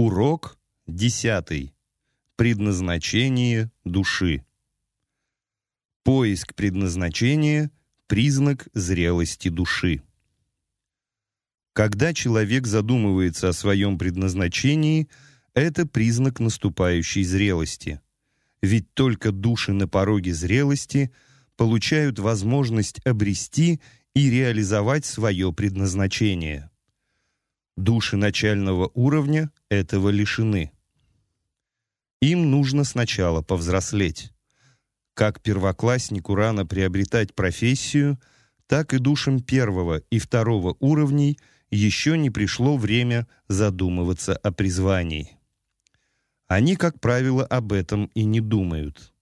Урок десятый. Предназначение души. Поиск предназначения – признак зрелости души. Когда человек задумывается о своем предназначении, это признак наступающей зрелости. Ведь только души на пороге зрелости получают возможность обрести и реализовать свое предназначение. Души начального уровня этого лишены. Им нужно сначала повзрослеть. Как первокласснику рано приобретать профессию, так и душам первого и второго уровней еще не пришло время задумываться о призвании. Они, как правило, об этом и не думают.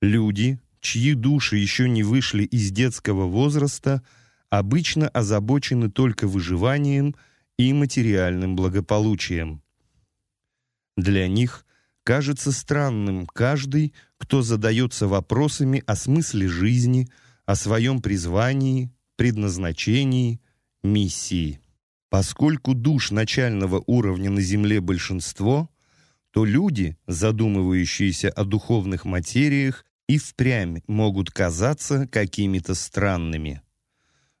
Люди, чьи души еще не вышли из детского возраста, обычно озабочены только выживанием – и материальным благополучием. Для них кажется странным каждый, кто задается вопросами о смысле жизни, о своем призвании, предназначении, миссии. Поскольку душ начального уровня на Земле большинство, то люди, задумывающиеся о духовных материях, и впрямь могут казаться какими-то странными.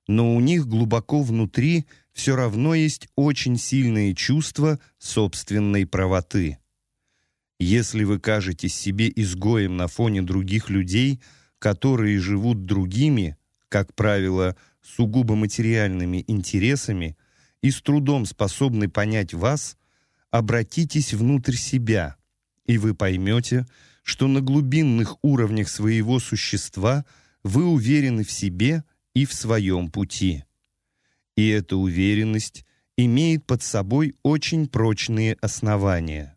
Но у них глубоко внутри все равно есть очень сильные чувства собственной правоты. Если вы кажетесь себе изгоем на фоне других людей, которые живут другими, как правило, сугубо материальными интересами и с трудом способны понять вас, обратитесь внутрь себя, и вы поймете, что на глубинных уровнях своего существа вы уверены в себе и в своем пути. И эта уверенность имеет под собой очень прочные основания.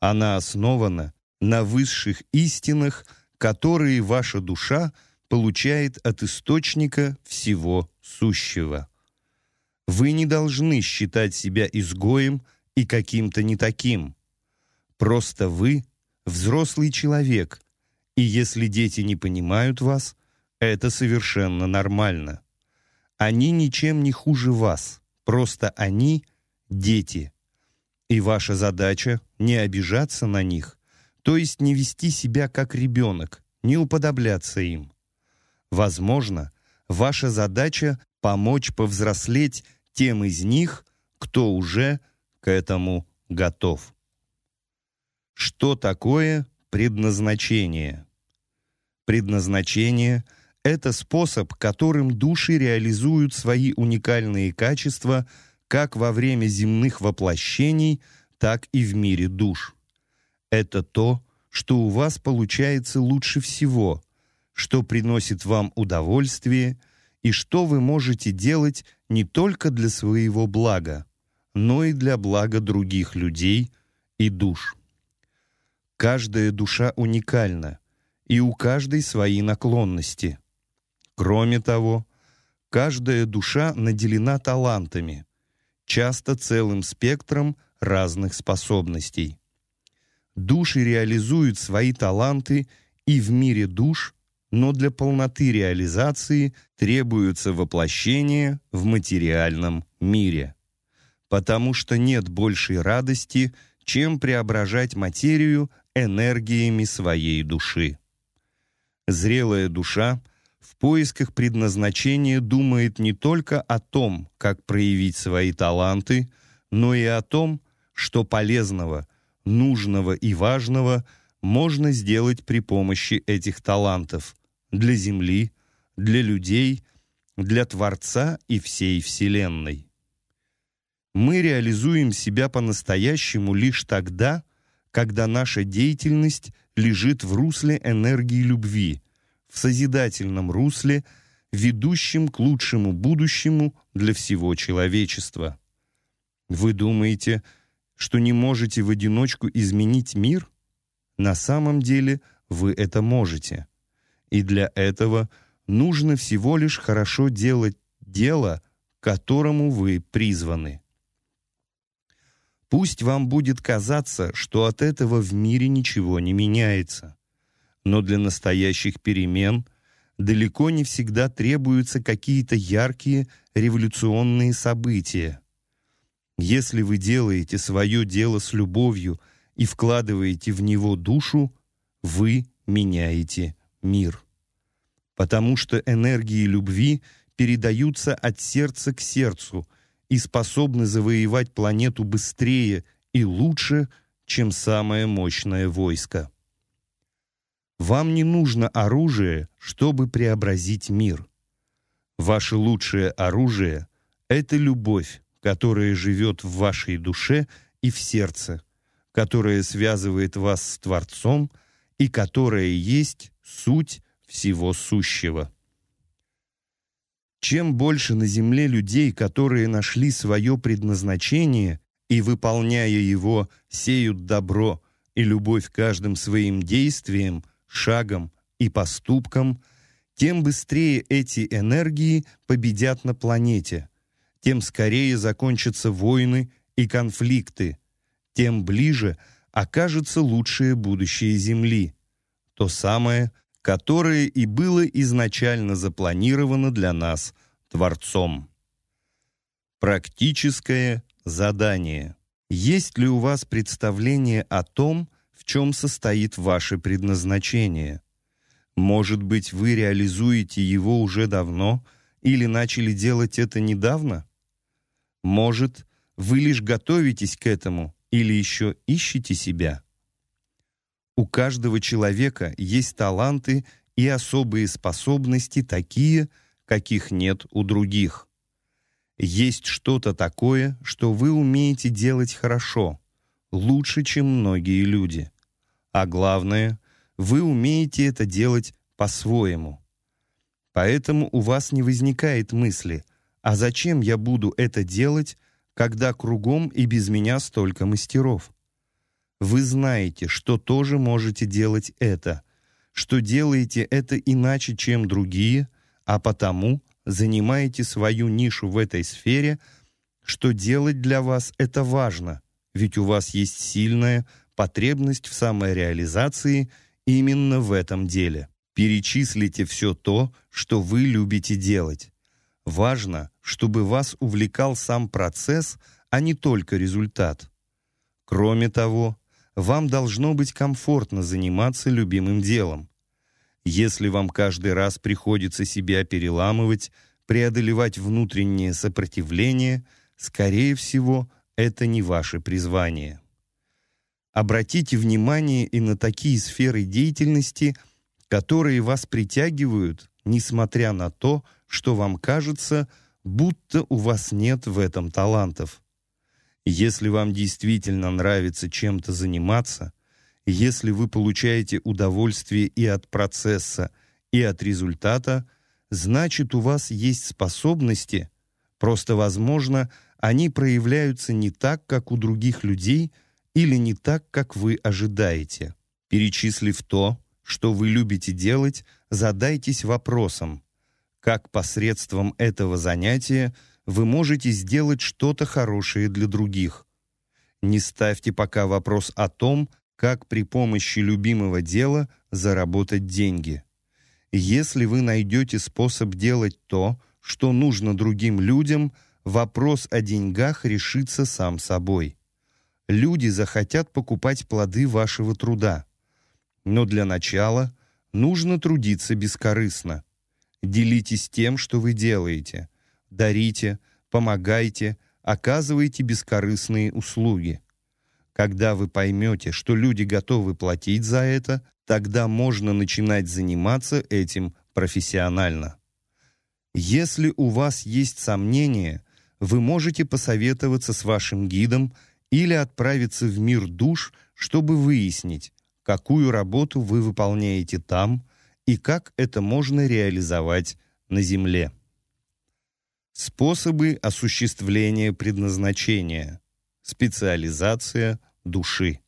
Она основана на высших истинах, которые ваша душа получает от источника всего сущего. Вы не должны считать себя изгоем и каким-то не таким. Просто вы — взрослый человек, и если дети не понимают вас, это совершенно нормально. Они ничем не хуже вас, просто они — дети. И ваша задача — не обижаться на них, то есть не вести себя как ребенок, не уподобляться им. Возможно, ваша задача — помочь повзрослеть тем из них, кто уже к этому готов. Что такое предназначение? Предназначение — это способ, которым души реализуют свои уникальные качества как во время земных воплощений, так и в мире душ. Это то, что у вас получается лучше всего, что приносит вам удовольствие и что вы можете делать не только для своего блага, но и для блага других людей и душ. Каждая душа уникальна, и у каждой свои наклонности – Кроме того, каждая душа наделена талантами, часто целым спектром разных способностей. Души реализуют свои таланты и в мире душ, но для полноты реализации требуется воплощение в материальном мире. Потому что нет большей радости, чем преображать материю энергиями своей души. Зрелая душа — в поисках предназначения думает не только о том, как проявить свои таланты, но и о том, что полезного, нужного и важного можно сделать при помощи этих талантов для Земли, для людей, для Творца и всей Вселенной. Мы реализуем себя по-настоящему лишь тогда, когда наша деятельность лежит в русле энергии любви – в созидательном русле, ведущем к лучшему будущему для всего человечества. Вы думаете, что не можете в одиночку изменить мир? На самом деле вы это можете. И для этого нужно всего лишь хорошо делать дело, которому вы призваны. Пусть вам будет казаться, что от этого в мире ничего не меняется. Но для настоящих перемен далеко не всегда требуются какие-то яркие революционные события. Если вы делаете свое дело с любовью и вкладываете в него душу, вы меняете мир. Потому что энергии любви передаются от сердца к сердцу и способны завоевать планету быстрее и лучше, чем самое мощное войско. Вам не нужно оружие, чтобы преобразить мир. Ваше лучшее оружие — это любовь, которая живет в вашей душе и в сердце, которая связывает вас с Творцом и которая есть суть всего сущего. Чем больше на земле людей, которые нашли свое предназначение и, выполняя его, сеют добро и любовь каждым своим действием, шагом и поступком, тем быстрее эти энергии победят на планете – тем скорее закончатся войны и конфликты, тем ближе окажется лучшее будущее Земли, то самое, которое и было изначально запланировано для нас Творцом. Практическое задание. Есть ли у вас представление о том, чем состоит ваше предназначение? Может быть, вы реализуете его уже давно или начали делать это недавно? Может, вы лишь готовитесь к этому или еще ищете себя? У каждого человека есть таланты и особые способности такие, каких нет у других. Есть что-то такое, что вы умеете делать хорошо, лучше, чем многие люди. А главное, вы умеете это делать по-своему. Поэтому у вас не возникает мысли – а зачем я буду это делать, когда кругом и без меня столько мастеров? Вы знаете, что тоже можете делать это, что делаете это иначе, чем другие, а потому занимаете свою нишу в этой сфере, что делать для вас это важно, ведь у вас есть сильная потребность в самореализации именно в этом деле. Перечислите все то, что вы любите делать. Важно, чтобы вас увлекал сам процесс, а не только результат. Кроме того, вам должно быть комфортно заниматься любимым делом. Если вам каждый раз приходится себя переламывать, преодолевать внутреннее сопротивление, скорее всего, это не ваше призвание. Обратите внимание и на такие сферы деятельности, которые вас притягивают, несмотря на то, что вам кажется, будто у вас нет в этом талантов. Если вам действительно нравится чем-то заниматься, если вы получаете удовольствие и от процесса, и от результата, значит, у вас есть способности, просто, возможно, они проявляются не так, как у других людей, или не так, как вы ожидаете. Перечислив то, что вы любите делать, задайтесь вопросом, как посредством этого занятия вы можете сделать что-то хорошее для других. Не ставьте пока вопрос о том, как при помощи любимого дела заработать деньги. Если вы найдете способ делать то, что нужно другим людям, вопрос о деньгах решится сам собой. Люди захотят покупать плоды вашего труда. Но для начала нужно трудиться бескорыстно. Делитесь тем, что вы делаете. Дарите, помогайте, оказывайте бескорыстные услуги. Когда вы поймете, что люди готовы платить за это, тогда можно начинать заниматься этим профессионально. Если у вас есть сомнения, вы можете посоветоваться с вашим гидом или отправиться в мир душ, чтобы выяснить, какую работу вы выполняете там, и как это можно реализовать на Земле. Способы осуществления предназначения. Специализация души.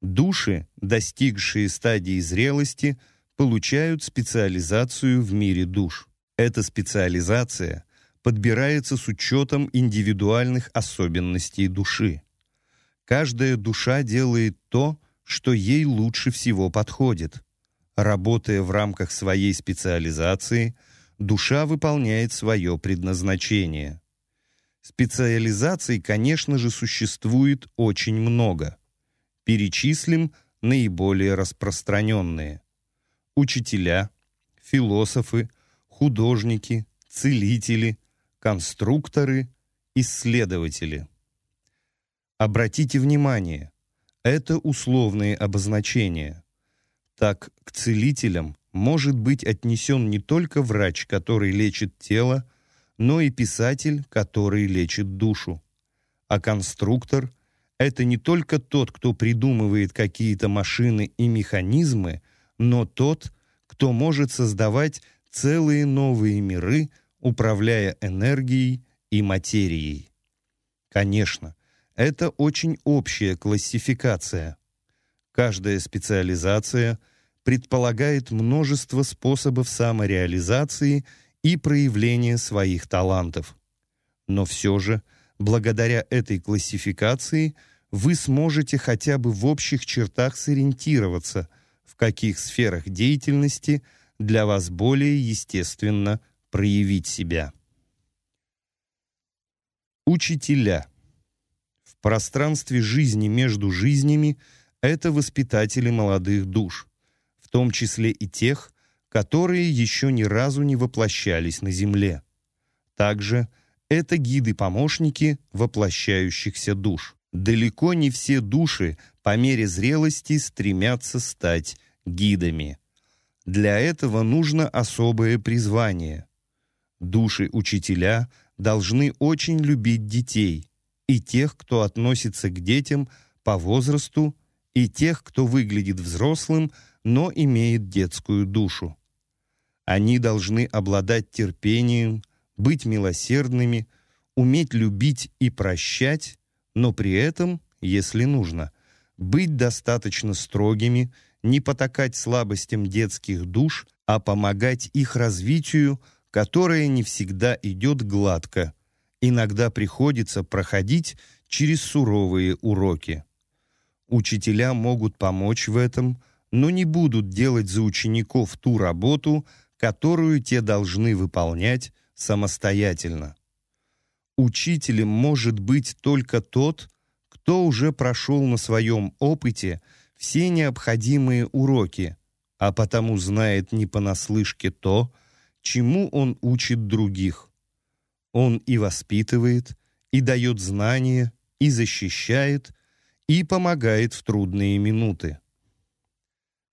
Души, достигшие стадии зрелости, получают специализацию в мире душ. Эта специализация подбирается с учетом индивидуальных особенностей души. Каждая душа делает то, что ей лучше всего подходит. Работая в рамках своей специализации, душа выполняет свое предназначение. Специализаций, конечно же, существует очень много. Перечислим наиболее распространенные. Учителя, философы, художники, целители, конструкторы, исследователи. Обратите внимание, это условные обозначения. Так, к целителям может быть отнесен не только врач, который лечит тело, но и писатель, который лечит душу. А конструктор — это не только тот, кто придумывает какие-то машины и механизмы, но тот, кто может создавать целые новые миры, управляя энергией и материей. Конечно, это очень общая классификация. Каждая специализация предполагает множество способов самореализации и проявления своих талантов. Но все же, благодаря этой классификации, вы сможете хотя бы в общих чертах сориентироваться, в каких сферах деятельности для вас более естественно проявить себя. Учителя. В пространстве жизни между жизнями это воспитатели молодых душ, в том числе и тех, которые еще ни разу не воплощались на Земле. Также это гиды-помощники воплощающихся душ. Далеко не все души по мере зрелости стремятся стать гидами. Для этого нужно особое призвание. Души-учителя должны очень любить детей, и тех, кто относится к детям по возрасту, и тех, кто выглядит взрослым, но имеет детскую душу. Они должны обладать терпением, быть милосердными, уметь любить и прощать, но при этом, если нужно, быть достаточно строгими, не потакать слабостям детских душ, а помогать их развитию, которое не всегда идет гладко. Иногда приходится проходить через суровые уроки. Учителя могут помочь в этом, но не будут делать за учеников ту работу, которую те должны выполнять самостоятельно. Учителем может быть только тот, кто уже прошел на своем опыте все необходимые уроки, а потому знает не понаслышке то, чему он учит других. Он и воспитывает, и дает знания, и защищает, и помогает в трудные минуты.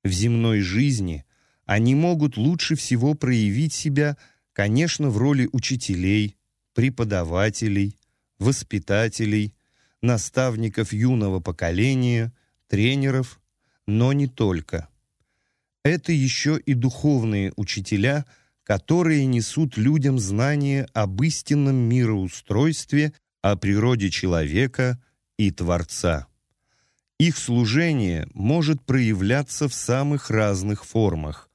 В земной жизни они могут лучше всего проявить себя, конечно, в роли учителей, преподавателей, воспитателей, наставников юного поколения, тренеров, но не только. Это еще и духовные учителя, которые несут людям знания об истинном мироустройстве, о природе человека и Творца. Их служение может проявляться в самых разных формах.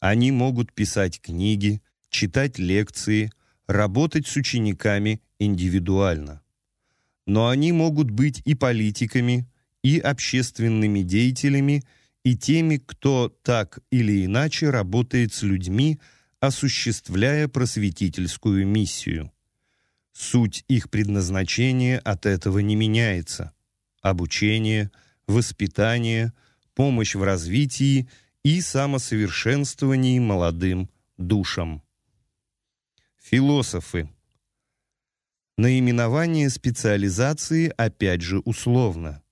Они могут писать книги, читать лекции, работать с учениками индивидуально. Но они могут быть и политиками, и общественными деятелями, и теми, кто так или иначе работает с людьми, осуществляя просветительскую миссию. Суть их предназначения от этого не меняется. Обучение, воспитание, помощь в развитии – и самосовершенствовании молодым душам. Философы. Наименование специализации опять же условно.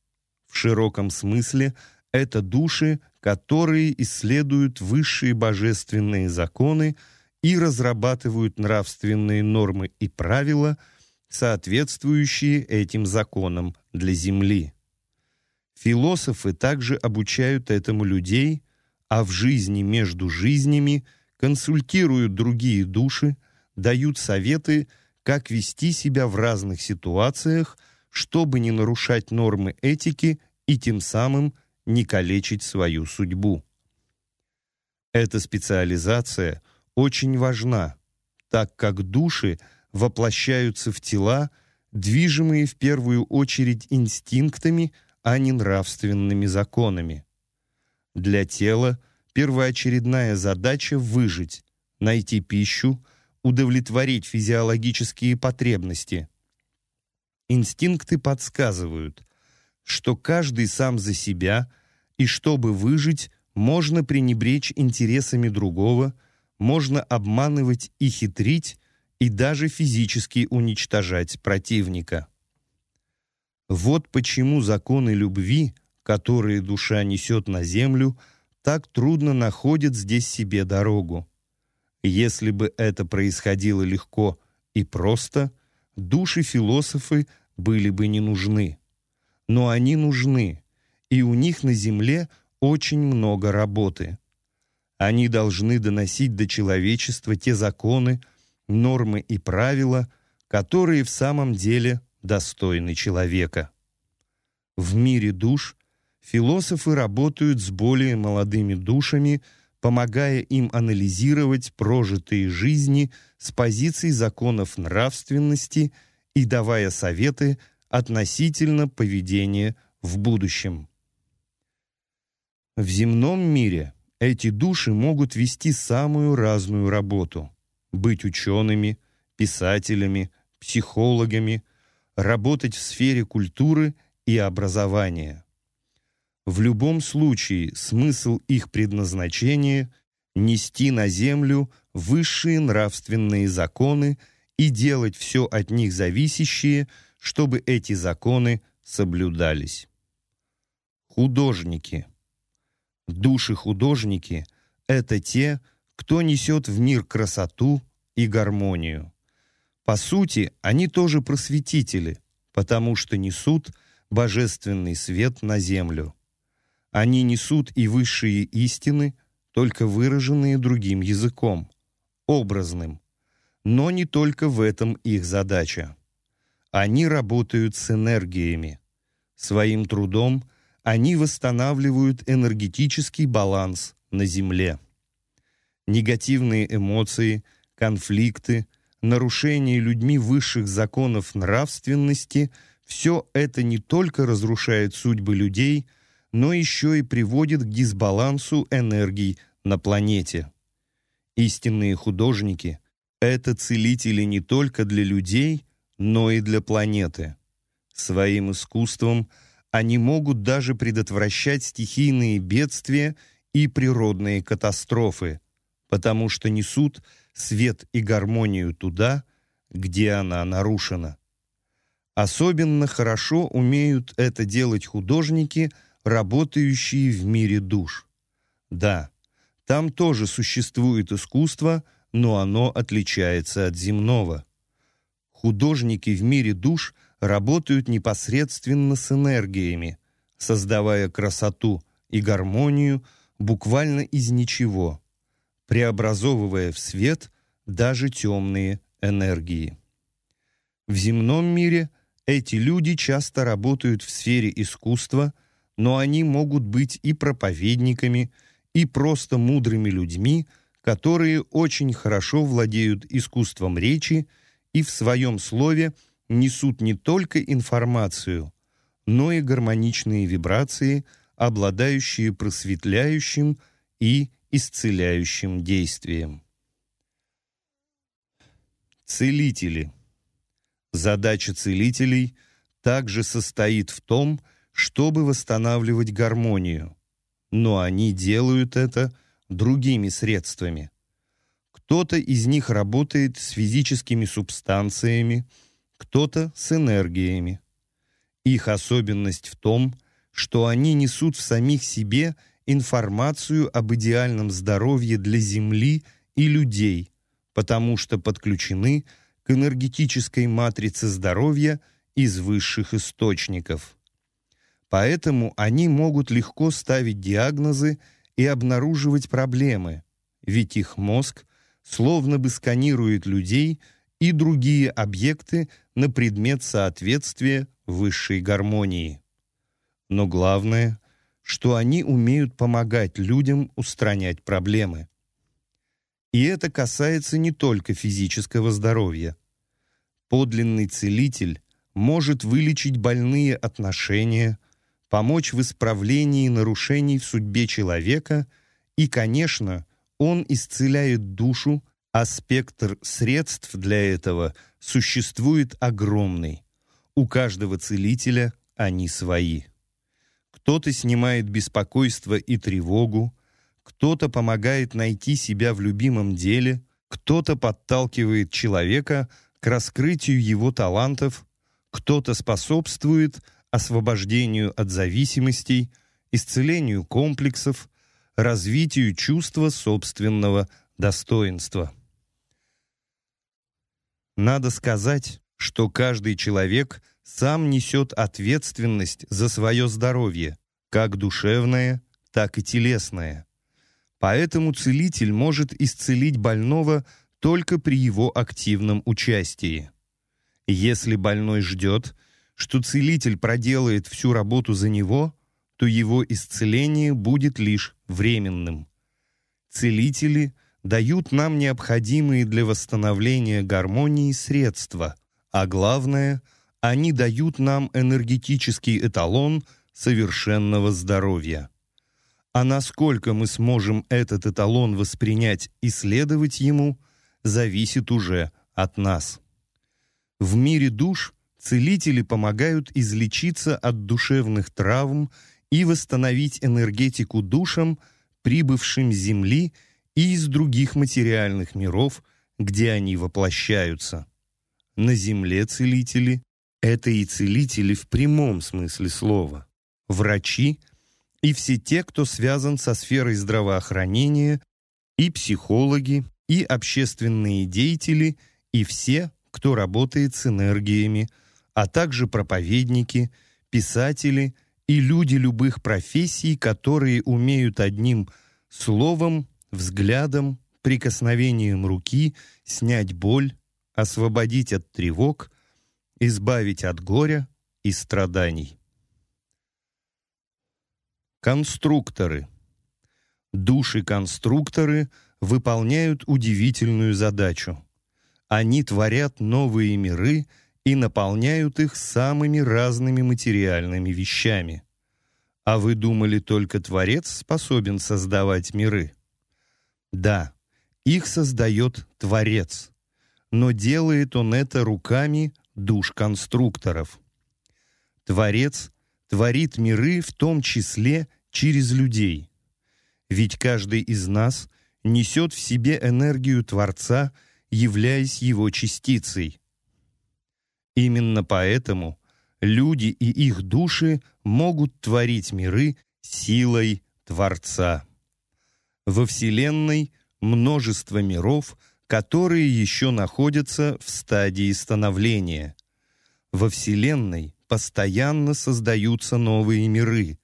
В широком смысле это души, которые исследуют высшие божественные законы и разрабатывают нравственные нормы и правила, соответствующие этим законам для Земли. Философы также обучают этому людей – а в жизни между жизнями консультируют другие души, дают советы, как вести себя в разных ситуациях, чтобы не нарушать нормы этики и тем самым не калечить свою судьбу. Эта специализация очень важна, так как души воплощаются в тела, движимые в первую очередь инстинктами, а не нравственными законами. Для тела первоочередная задача – выжить, найти пищу, удовлетворить физиологические потребности. инстинкты подсказывают, что каждый сам за себя, и чтобы выжить, можно пренебречь интересами другого, можно обманывать и хитрить, и даже физически уничтожать противника. Вот почему законы любви, которые душа несет на землю, так трудно находят здесь себе дорогу. Если бы это происходило легко и просто, души-философы были бы не нужны. Но они нужны, и у них на земле очень много работы. Они должны доносить до человечества те законы, нормы и правила, которые в самом деле достойны человека. В мире душ философы работают с более молодыми душами, помогая им анализировать прожитые жизни с позиций законов нравственности и давая советы относительно поведения в будущем. В земном мире эти души могут вести самую разную работу, быть учеными, писателями, психологами, работать в сфере культуры и образования. В любом случае смысл их предназначения — нести на землю высшие нравственные законы и делать все от них зависящее, чтобы эти законы соблюдались. Художники. Души-художники — это те, кто несет в мир красоту и гармонию. По сути, они тоже просветители, потому что несут божественный свет на землю. Они несут и высшие истины, только выраженные другим языком, образным. Но не только в этом их задача. Они работают с энергиями. Своим трудом они восстанавливают энергетический баланс на Земле. Негативные эмоции, конфликты, нарушение людьми высших законов нравственности – все это не только разрушает судьбы людей, но еще и приводит к дисбалансу энергий на планете. Истинные художники — это целители не только для людей, но и для планеты. Своим искусством они могут даже предотвращать стихийные бедствия и природные катастрофы, потому что несут свет и гармонию туда, где она нарушена. Особенно хорошо умеют это делать художники, работающие в мире душ. Да, там тоже существует искусство, но оно отличается от земного. Художники в мире душ работают непосредственно с энергиями, создавая красоту и гармонию буквально из ничего, преобразовывая в свет даже темные энергии. В земном мире – эти люди часто работают в сфере искусства, но они могут быть и проповедниками, и просто мудрыми людьми, которые очень хорошо владеют искусством речи и в своем слове несут не только информацию, но и гармоничные вибрации, обладающие просветляющим и исцеляющим действием. Целители – Задача целителей также состоит в том, чтобы восстанавливать гармонию, но они делают это другими средствами. Кто-то из них работает с физическими субстанциями, кто-то с энергиями. Их особенность в том, что они несут в самих себе информацию об идеальном здоровье для Земли и людей, потому что подключены к энергетической матрице здоровья из высших источников. Поэтому они могут легко ставить диагнозы и обнаруживать проблемы, ведь их мозг словно бы сканирует людей и другие объекты на предмет соответствия высшей гармонии. Но главное, что они умеют помогать людям устранять проблемы. И это касается не только физического здоровья. Подлинный целитель может вылечить больные отношения, помочь в исправлении нарушений в судьбе человека и, конечно, он исцеляет душу, а спектр средств для этого существует огромный. У каждого целителя они свои. Кто-то снимает беспокойство и тревогу, кто-то помогает найти себя в любимом деле, кто-то подталкивает человека к раскрытию его талантов, кто-то способствует освобождению от зависимостей, исцелению комплексов, развитию чувства собственного достоинства. Надо сказать, что каждый человек сам несет ответственность за свое здоровье, как душевное, так и телесное. Поэтому целитель может исцелить больного только при его активном участии. Если больной ждет, что целитель проделает всю работу за него, то его исцеление будет лишь временным. Целители дают нам необходимые для восстановления гармонии средства, а главное, они дают нам энергетический эталон совершенного здоровья. А насколько мы сможем этот эталон воспринять и следовать ему, зависит уже от нас. В мире душ целители помогают излечиться от душевных травм и восстановить энергетику душам, прибывшим с Земли и из других материальных миров, где они воплощаются. На Земле целители — это и целители в прямом смысле слова, врачи — и все те, кто связан со сферой здравоохранения, и психологи, и общественные деятели, и все, кто работает с энергиями, а также проповедники, писатели и люди любых профессий, которые умеют одним словом, взглядом, прикосновением руки снять боль, освободить от тревог, избавить от горя и страданий. Конструкторы. Души-конструкторы выполняют удивительную задачу. Они творят новые миры и наполняют их самыми разными материальными вещами. А вы думали, только Творец способен создавать миры? Да, их создает Творец, но делает он это руками душ конструкторов. Творец творит миры в том числе через людей. Ведь каждый из нас несет в себе энергию Творца, являясь его частицей. Именно поэтому люди и их души могут творить миры силой Творца. Во Вселенной множество миров, которые еще находятся в стадии становления. Во Вселенной постоянно создаются новые миры,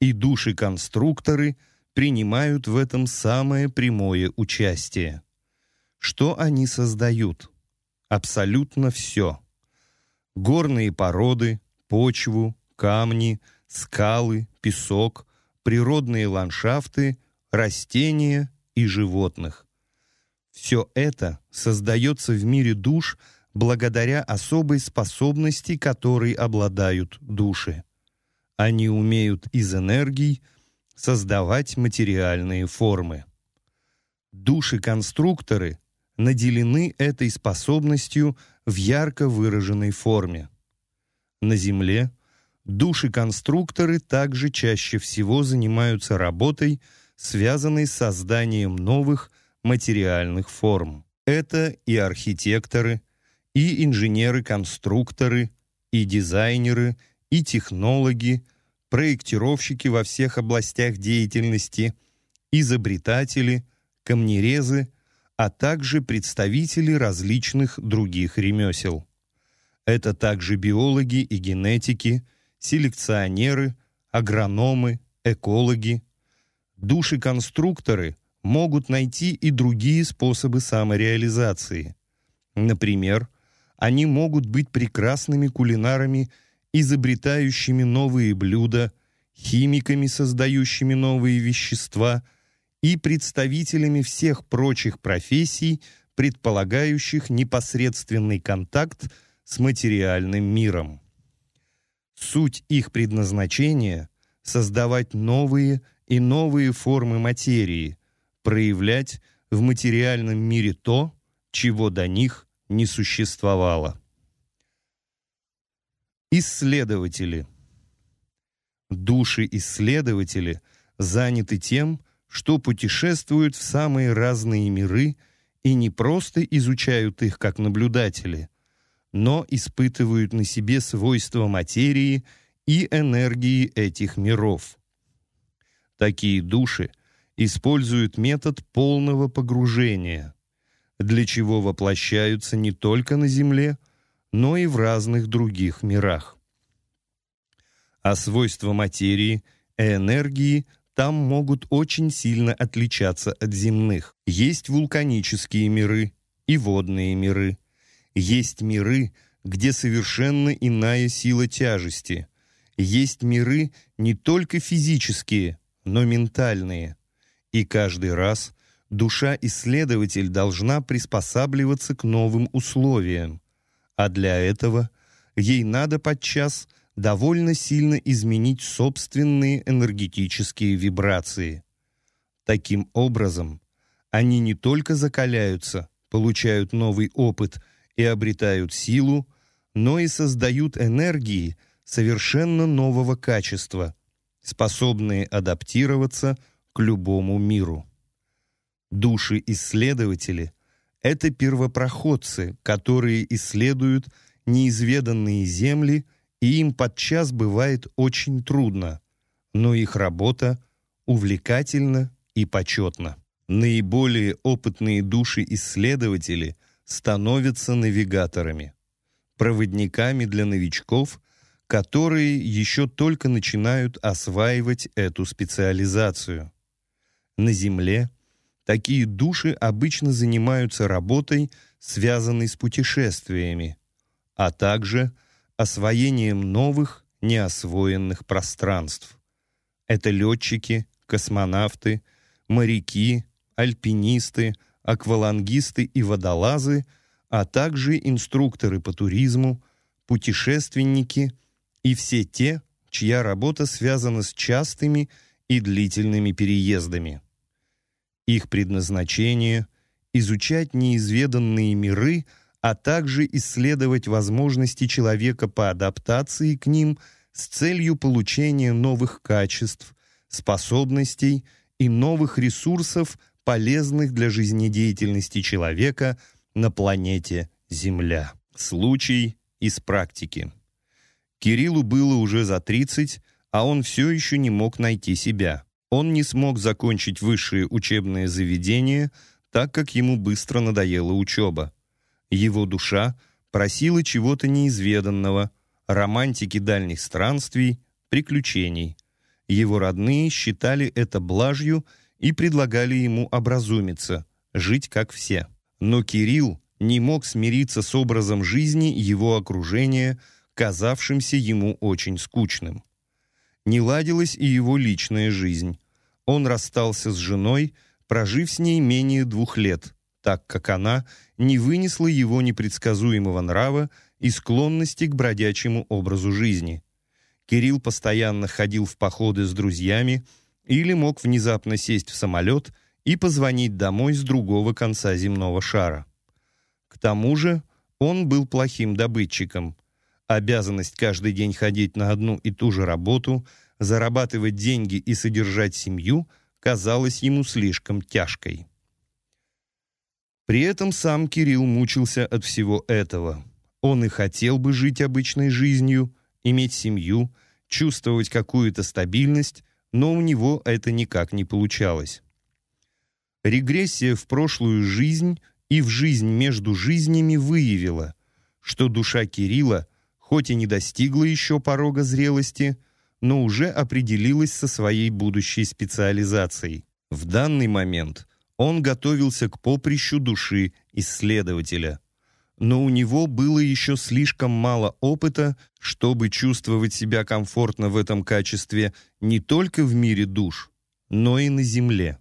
и души-конструкторы принимают в этом самое прямое участие. Что они создают? Абсолютно все. Горные породы, почву, камни, скалы, песок, природные ландшафты, растения и животных. Все это создается в мире душ – благодаря особой способности, которой обладают души. Они умеют из энергий создавать материальные формы. Души-конструкторы наделены этой способностью в ярко выраженной форме. На Земле души-конструкторы также чаще всего занимаются работой, связанной с созданием новых материальных форм. Это и архитекторы, и инженеры-конструкторы, и дизайнеры, и технологи, проектировщики во всех областях деятельности, изобретатели, камнерезы, а также представители различных других ремесел. Это также биологи и генетики, селекционеры, агрономы, экологи. Души-конструкторы могут найти и другие способы самореализации. Например, они могут быть прекрасными кулинарами, изобретающими новые блюда, химиками, создающими новые вещества и представителями всех прочих профессий, предполагающих непосредственный контакт с материальным миром. Суть их предназначения — создавать новые и новые формы материи, проявлять в материальном мире то, чего до них не существовало. Исследователи. Души-исследователи заняты тем, что путешествуют в самые разные миры и не просто изучают их как наблюдатели, но испытывают на себе свойства материи и энергии этих миров. Такие души используют метод полного погружения, для чего воплощаются не только на Земле, но и в разных других мирах. А свойства материи и энергии там могут очень сильно отличаться от земных. Есть вулканические миры и водные миры. Есть миры, где совершенно иная сила тяжести. Есть миры не только физические, но ментальные. И каждый раз душа-исследователь должна приспосабливаться к новым условиям. А для этого ей надо подчас довольно сильно изменить собственные энергетические вибрации. Таким образом, они не только закаляются, получают новый опыт и обретают силу, но и создают энергии совершенно нового качества, способные адаптироваться к любому миру. Души-исследователи это первопроходцы, которые исследуют неизведанные земли, и им подчас бывает очень трудно, но их работа увлекательна и почетна. Наиболее опытные души-исследователи становятся навигаторами, проводниками для новичков, которые еще только начинают осваивать эту специализацию. На Земле Такие души обычно занимаются работой, связанной с путешествиями, а также освоением новых, неосвоенных пространств. Это летчики, космонавты, моряки, альпинисты, аквалангисты и водолазы, а также инструкторы по туризму, путешественники и все те, чья работа связана с частыми и длительными переездами. Их предназначение — изучать неизведанные миры, а также исследовать возможности человека по адаптации к ним с целью получения новых качеств, способностей и новых ресурсов, полезных для жизнедеятельности человека на планете Земля. Случай из практики. Кириллу было уже за 30, а он все еще не мог найти себя. Он не смог закончить высшее учебное заведение, так как ему быстро надоела учеба. Его душа просила чего-то неизведанного, романтики дальних странствий, приключений. Его родные считали это блажью и предлагали ему образумиться, жить как все. Но Кирилл не мог смириться с образом жизни его окружения, казавшимся ему очень скучным не ладилась и его личная жизнь. Он расстался с женой, прожив с ней менее двух лет, так как она не вынесла его непредсказуемого нрава и склонности к бродячему образу жизни. Кирилл постоянно ходил в походы с друзьями или мог внезапно сесть в самолет и позвонить домой с другого конца земного шара. К тому же он был плохим добытчиком. Обязанность каждый день ходить на одну и ту же работу, зарабатывать деньги и содержать семью казалась ему слишком тяжкой. При этом сам Кирилл мучился от всего этого. Он и хотел бы жить обычной жизнью, иметь семью, чувствовать какую-то стабильность, но у него это никак не получалось. Регрессия в прошлую жизнь и в жизнь между жизнями выявила, что душа Кирилла хоть и не достигла еще порога зрелости, но уже определилась со своей будущей специализацией. В данный момент он готовился к поприщу души исследователя. Но у него было еще слишком мало опыта, чтобы чувствовать себя комфортно в этом качестве не только в мире душ, но и на Земле.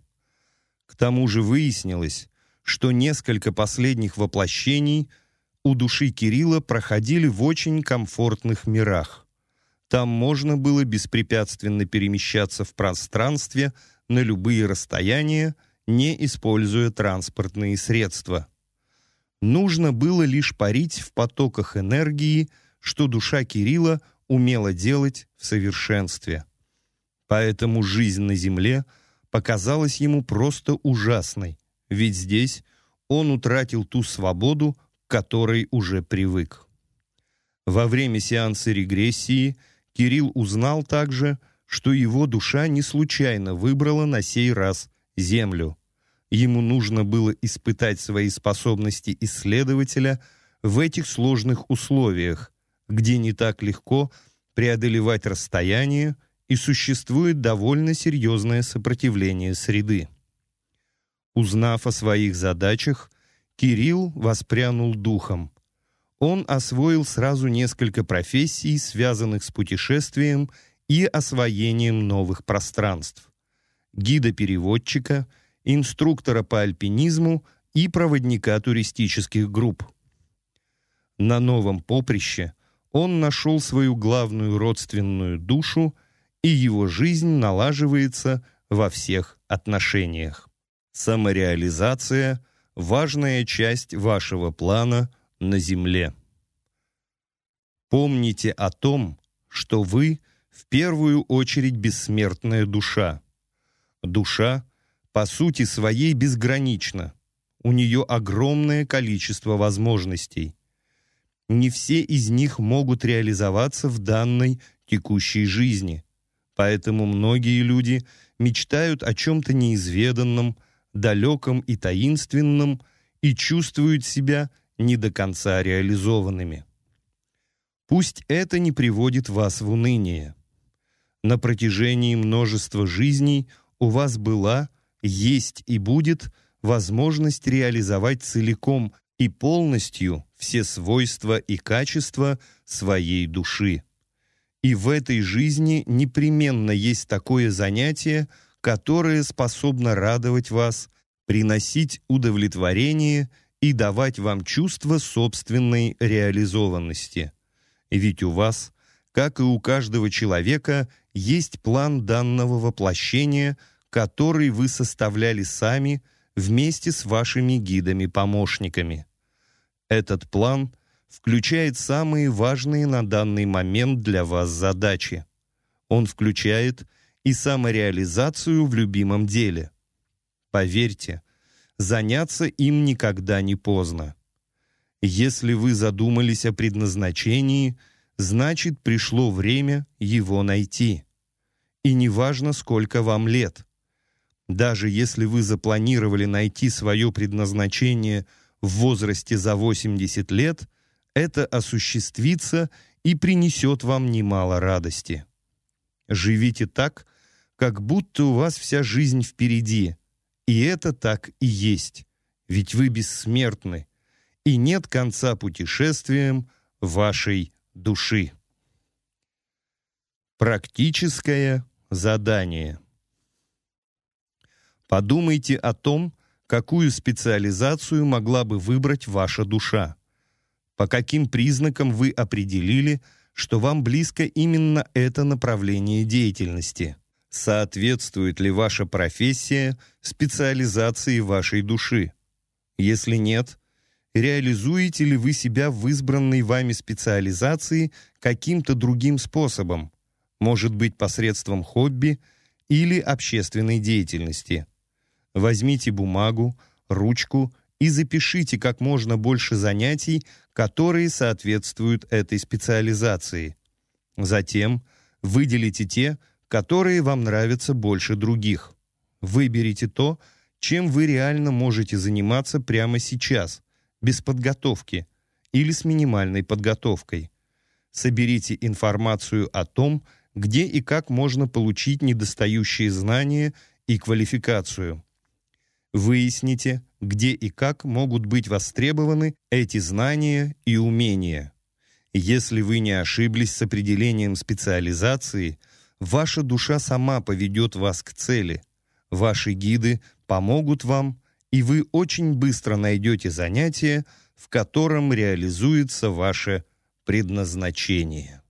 К тому же выяснилось, что несколько последних воплощений – у души Кирилла проходили в очень комфортных мирах. Там можно было беспрепятственно перемещаться в пространстве на любые расстояния, не используя транспортные средства. Нужно было лишь парить в потоках энергии, что душа Кирилла умела делать в совершенстве. Поэтому жизнь на земле показалась ему просто ужасной, ведь здесь он утратил ту свободу, к которой уже привык. Во время сеанса регрессии Кирилл узнал также, что его душа не случайно выбрала на сей раз Землю. Ему нужно было испытать свои способности исследователя в этих сложных условиях, где не так легко преодолевать расстояние и существует довольно серьезное сопротивление среды. Узнав о своих задачах, Кирилл воспрянул духом. Он освоил сразу несколько профессий, связанных с путешествием и освоением новых пространств. Гида-переводчика, инструктора по альпинизму и проводника туристических групп. На новом поприще он нашел свою главную родственную душу, и его жизнь налаживается во всех отношениях. Самореализация – важная часть вашего плана на Земле. Помните о том, что вы в первую очередь бессмертная душа. Душа, по сути своей, безгранична. У нее огромное количество возможностей. Не все из них могут реализоваться в данной текущей жизни. Поэтому многие люди мечтают о чем-то неизведанном, далеком и таинственном и чувствуют себя не до конца реализованными. Пусть это не приводит вас в уныние. На протяжении множества жизней у вас была, есть и будет возможность реализовать целиком и полностью все свойства и качества своей души. И в этой жизни непременно есть такое занятие, которое способно радовать вас, приносить удовлетворение и давать вам чувство собственной реализованности. Ведь у вас, как и у каждого человека, есть план данного воплощения, который вы составляли сами вместе с вашими гидами-помощниками. Этот план – включает самые важные на данный момент для вас задачи. Он включает и самореализацию в любимом деле. Поверьте, заняться им никогда не поздно. Если вы задумались о предназначении, значит пришло время его найти. И неважно, сколько вам лет. Даже если вы запланировали найти свое предназначение в возрасте за 80 лет, это осуществится и принесет вам немало радости. Живите так, как будто у вас вся жизнь впереди, и это так и есть, ведь вы бессмертны, и нет конца путешествиям вашей души. Практическое задание. Подумайте о том, какую специализацию могла бы выбрать ваша душа. По каким признакам вы определили, что вам близко именно это направление деятельности? Соответствует ли ваша профессия специализации вашей души? Если нет, реализуете ли вы себя в избранной вами специализации каким-то другим способом, может быть посредством хобби или общественной деятельности? Возьмите бумагу, ручку и запишите как можно больше занятий, которые соответствуют этой специализации. Затем выделите те, которые вам нравятся больше других. Выберите то, чем вы реально можете заниматься прямо сейчас, без подготовки или с минимальной подготовкой. Соберите информацию о том, где и как можно получить недостающие знания и квалификацию. Выясните, где и как могут быть востребованы эти знания и умения. Если вы не ошиблись с определением специализации, ваша душа сама поведет вас к цели. Ваши гиды помогут вам, и вы очень быстро найдете занятие, в котором реализуется ваше предназначение.